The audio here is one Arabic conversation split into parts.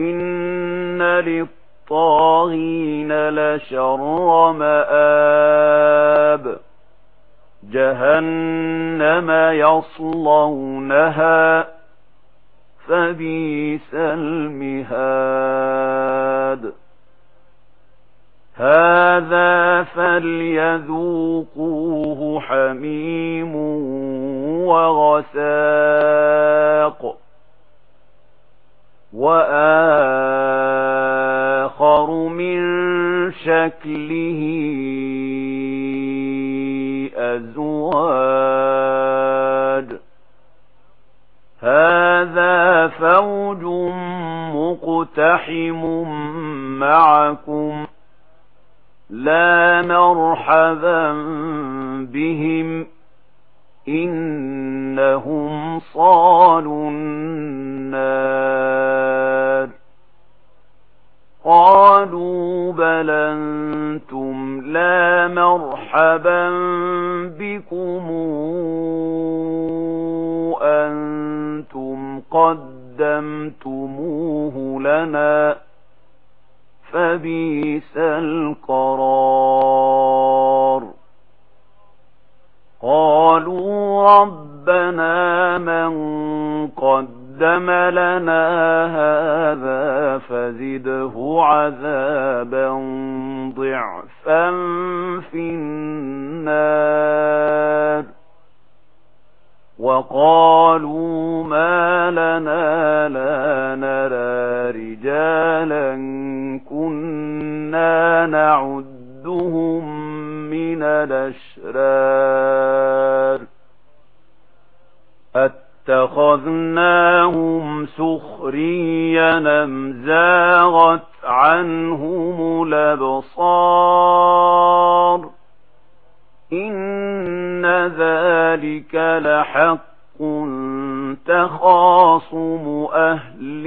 إن للطاغين لشر مآب جهنم يصلونها فبيس المهاد هذا فليذوقوه حميم وغساق وآخر من شكله أزواج هذا فوج مقتحم معكم لا مرحبا قالوا بل أنتم لا مرحبا بكم أنتم قدمتموه لنا فبيس القرار قالوا ربنا من قدمتموه قدم لنا هذا فزده عذابا ضعفا في النار. وقالوا ما لنا لا نرى رجالا كنا نعدهم من الأشرار. اتخذناهم سخريا امزاغت عنهم لبصار إن ذلك لحق تخاصم أهل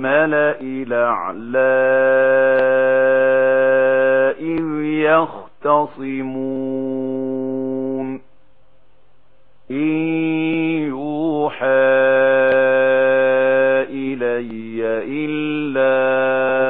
الْمَلَإِ الْأَعْلَى إِذْ يَخْتَصِمُونَ. إِنْ يُوحَى إِلَيَّ إِلَّا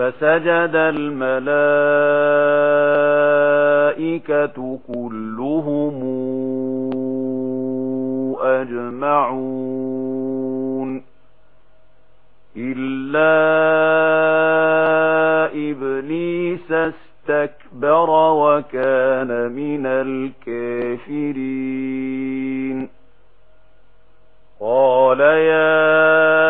فسجد الملائكة كلهم أجمعون إلا إبليس استكبر وكان من الكافرين قال يا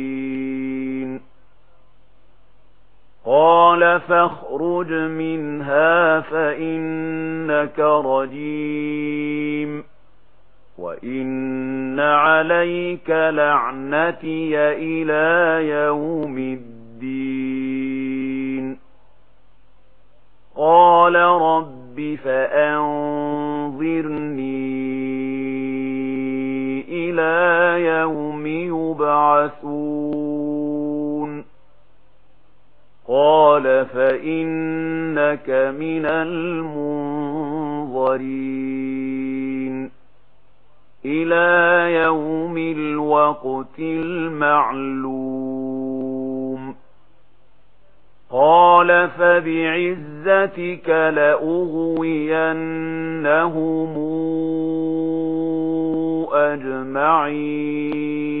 قال فاخرج منها فإنك رجيم وإن عليك لعنتي إلى يوم الدين قال رب فأنت قال فإنك من المنظرين. إلى يوم الوقت المعلوم. قال فبعزتك لأغوينهم أجمعين.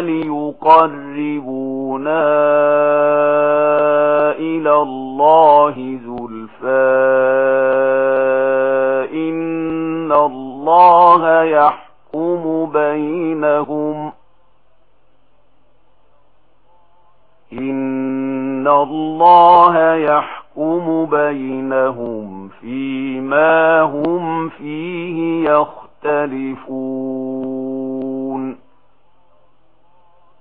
ليقربونا إلى الله زلفا إن الله يحكم بينهم إن الله يحكم بينهم فيما هم فيه يختلفون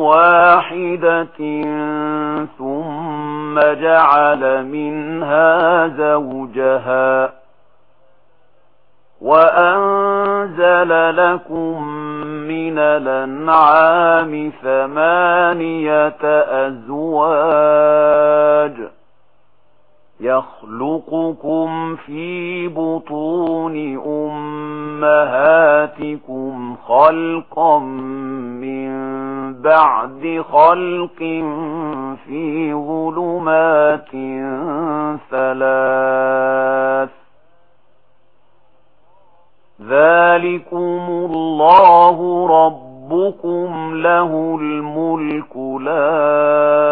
واحدة ثم جعل منها زوجها وأنزل لكم من الأنعام ثمانية أزواج يخلقكم في بطون أمهاتكم خلقا من بعد خلق في ظلمات ثلاث. ذلكم الله ربكم له الملك لا